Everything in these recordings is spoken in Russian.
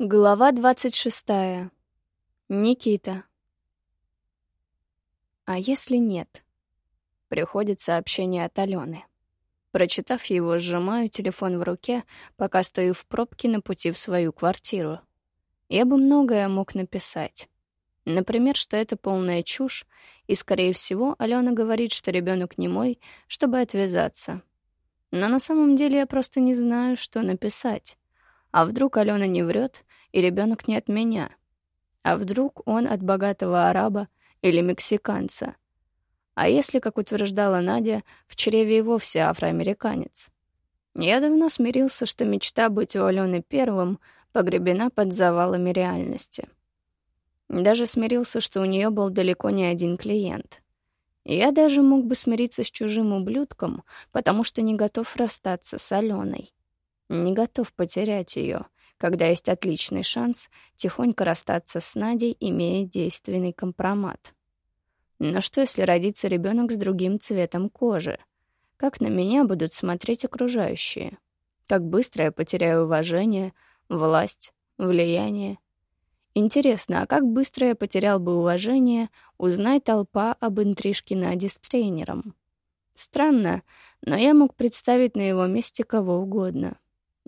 Глава двадцать шестая. Никита. А если нет? Приходит сообщение от Алены. Прочитав его, сжимаю телефон в руке, пока стою в пробке на пути в свою квартиру. Я бы многое мог написать. Например, что это полная чушь, и, скорее всего, Алена говорит, что ребенок не мой, чтобы отвязаться. Но на самом деле я просто не знаю, что написать. А вдруг Алена не врет, и ребенок не от меня? А вдруг он от богатого араба или мексиканца? А если, как утверждала Надя, в чреве и вовсе афроамериканец? Я давно смирился, что мечта быть у Алены первым погребена под завалами реальности. Даже смирился, что у нее был далеко не один клиент. Я даже мог бы смириться с чужим ублюдком, потому что не готов расстаться с Аленой. Не готов потерять ее, когда есть отличный шанс тихонько расстаться с Надей, имея действенный компромат. Но что, если родится ребенок с другим цветом кожи? Как на меня будут смотреть окружающие? Как быстро я потеряю уважение, власть, влияние? Интересно, а как быстро я потерял бы уважение, узнай толпа об интрижке Нади с тренером? Странно, но я мог представить на его месте кого угодно.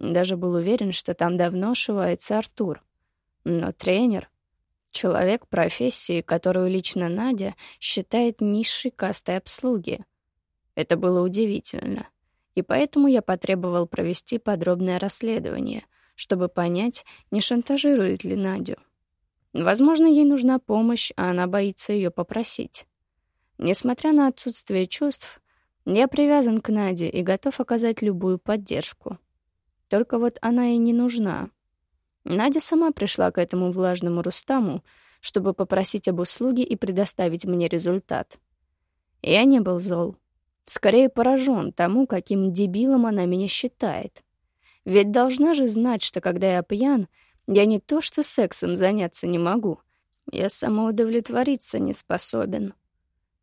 Даже был уверен, что там давно ошивается Артур. Но тренер — человек профессии, которую лично Надя считает низшей кастой обслуги. Это было удивительно. И поэтому я потребовал провести подробное расследование, чтобы понять, не шантажирует ли Надю. Возможно, ей нужна помощь, а она боится ее попросить. Несмотря на отсутствие чувств, я привязан к Наде и готов оказать любую поддержку. Только вот она ей не нужна. Надя сама пришла к этому влажному Рустаму, чтобы попросить об услуге и предоставить мне результат. Я не был зол. Скорее поражен тому, каким дебилом она меня считает. Ведь должна же знать, что когда я пьян, я не то что сексом заняться не могу, я самоудовлетвориться не способен.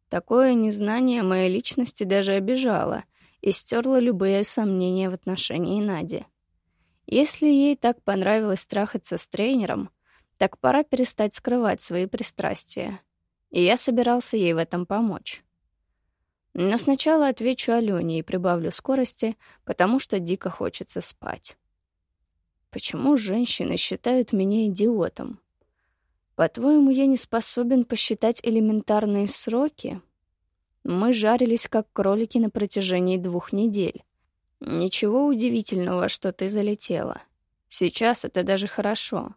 Такое незнание моей личности даже обижало и стерло любые сомнения в отношении Нади. Если ей так понравилось трахаться с тренером, так пора перестать скрывать свои пристрастия. И я собирался ей в этом помочь. Но сначала отвечу Алене и прибавлю скорости, потому что дико хочется спать. Почему женщины считают меня идиотом? По-твоему, я не способен посчитать элементарные сроки? Мы жарились как кролики на протяжении двух недель. Ничего удивительного, что ты залетела. Сейчас это даже хорошо.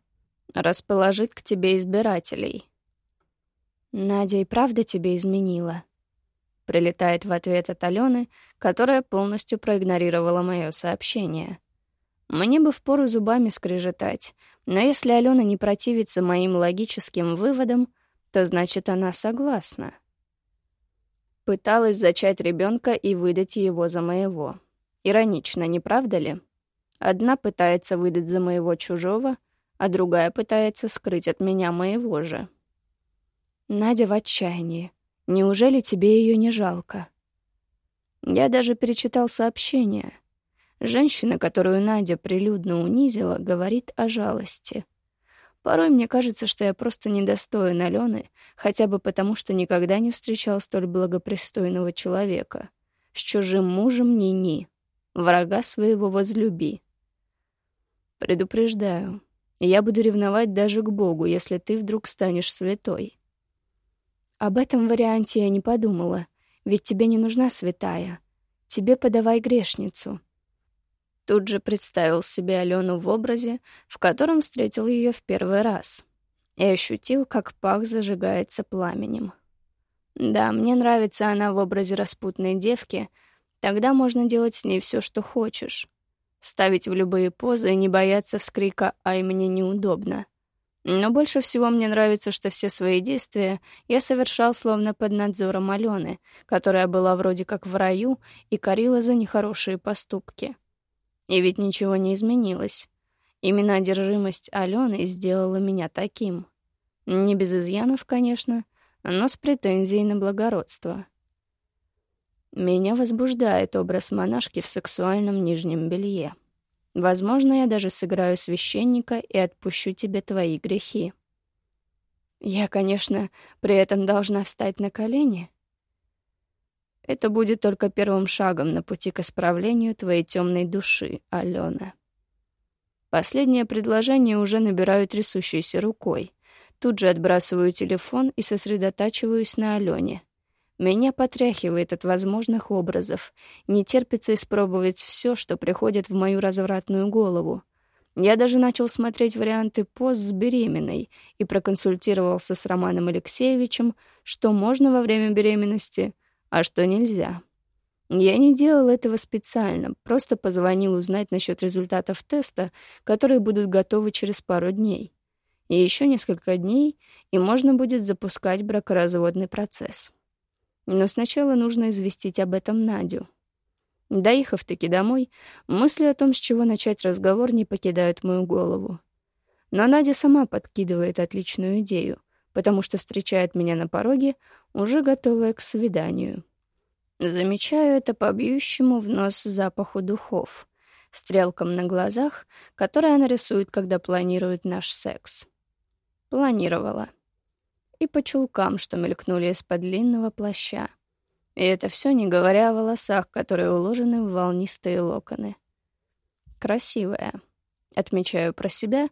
Расположит к тебе избирателей. Надя и правда тебе изменила. Прилетает в ответ от Алены, которая полностью проигнорировала мое сообщение. Мне бы впору зубами скрежетать, но если Алена не противится моим логическим выводам, то значит она согласна. Пыталась зачать ребенка и выдать его за моего. Иронично, не правда ли? Одна пытается выдать за моего чужого, а другая пытается скрыть от меня моего же. Надя в отчаянии. Неужели тебе ее не жалко? Я даже перечитал сообщение. Женщина, которую Надя прилюдно унизила, говорит о жалости. Порой мне кажется, что я просто недостоин Алены, хотя бы потому, что никогда не встречал столь благопристойного человека. С чужим мужем ни-ни врага своего возлюби. Предупреждаю, я буду ревновать даже к Богу, если ты вдруг станешь святой. Об этом варианте я не подумала, ведь тебе не нужна святая. Тебе подавай грешницу. Тут же представил себе Алену в образе, в котором встретил ее в первый раз, и ощутил, как пах зажигается пламенем. Да, мне нравится она в образе распутной девки — Тогда можно делать с ней все, что хочешь. Ставить в любые позы и не бояться вскрика «Ай, мне неудобно». Но больше всего мне нравится, что все свои действия я совершал словно под надзором Алены, которая была вроде как в раю и корила за нехорошие поступки. И ведь ничего не изменилось. Именно одержимость Алены сделала меня таким. Не без изъянов, конечно, но с претензией на благородство. Меня возбуждает образ монашки в сексуальном нижнем белье. Возможно, я даже сыграю священника и отпущу тебе твои грехи. Я, конечно, при этом должна встать на колени. Это будет только первым шагом на пути к исправлению твоей темной души, Алена. Последнее предложение уже набираю трясущейся рукой. Тут же отбрасываю телефон и сосредотачиваюсь на Алене. Меня потряхивает от возможных образов. Не терпится испробовать все, что приходит в мою развратную голову. Я даже начал смотреть варианты пост с беременной и проконсультировался с Романом Алексеевичем, что можно во время беременности, а что нельзя. Я не делал этого специально, просто позвонил узнать насчет результатов теста, которые будут готовы через пару дней. И еще несколько дней, и можно будет запускать бракоразводный процесс. Но сначала нужно известить об этом Надю. Доехав-таки домой, мысли о том, с чего начать разговор, не покидают мою голову. Но Надя сама подкидывает отличную идею, потому что встречает меня на пороге, уже готовая к свиданию. Замечаю это по бьющему в нос запаху духов, стрелкам на глазах, которые она рисует, когда планирует наш секс. Планировала. И по чулкам, что мелькнули из-под длинного плаща. И это все не говоря о волосах, которые уложены в волнистые локоны. Красивая. Отмечаю про себя,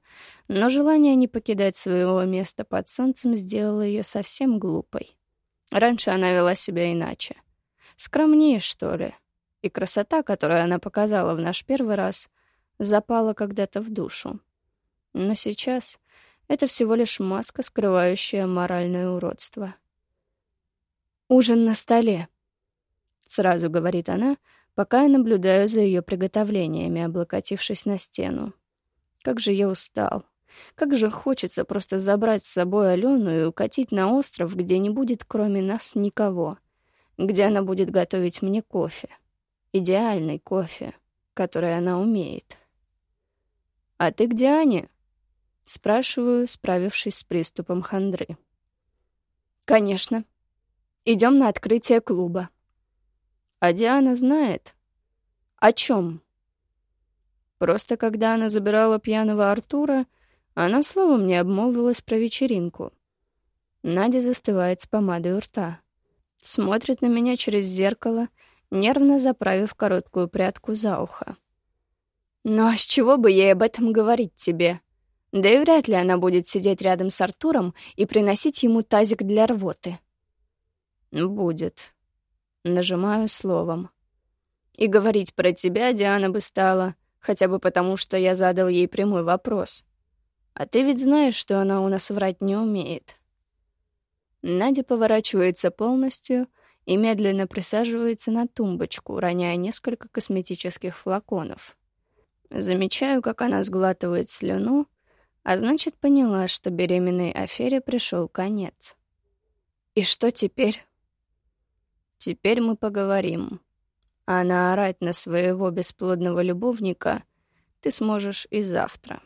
но желание не покидать своего места под солнцем сделало ее совсем глупой. Раньше она вела себя иначе. Скромнее, что ли. И красота, которую она показала в наш первый раз, запала когда-то в душу. Но сейчас это всего лишь маска, скрывающая моральное уродство. «Ужин на столе», — сразу говорит она, пока я наблюдаю за ее приготовлениями, облокотившись на стену. Как же я устал. Как же хочется просто забрать с собой Алену и укатить на остров, где не будет кроме нас никого. Где она будет готовить мне кофе. Идеальный кофе, который она умеет. «А ты где Аня?» — спрашиваю, справившись с приступом хандры. «Конечно», Идем на открытие клуба. А Диана знает. О чем? Просто когда она забирала пьяного Артура, она словом не обмолвилась про вечеринку. Надя застывает с помадой у рта. Смотрит на меня через зеркало, нервно заправив короткую прядку за ухо. «Ну а с чего бы ей об этом говорить тебе? Да и вряд ли она будет сидеть рядом с Артуром и приносить ему тазик для рвоты». «Будет». Нажимаю словом. И говорить про тебя Диана бы стала, хотя бы потому, что я задал ей прямой вопрос. А ты ведь знаешь, что она у нас врать не умеет. Надя поворачивается полностью и медленно присаживается на тумбочку, роняя несколько косметических флаконов. Замечаю, как она сглатывает слюну, а значит, поняла, что беременной афере пришел конец. И что теперь? Теперь мы поговорим. А наорать на своего бесплодного любовника ты сможешь и завтра.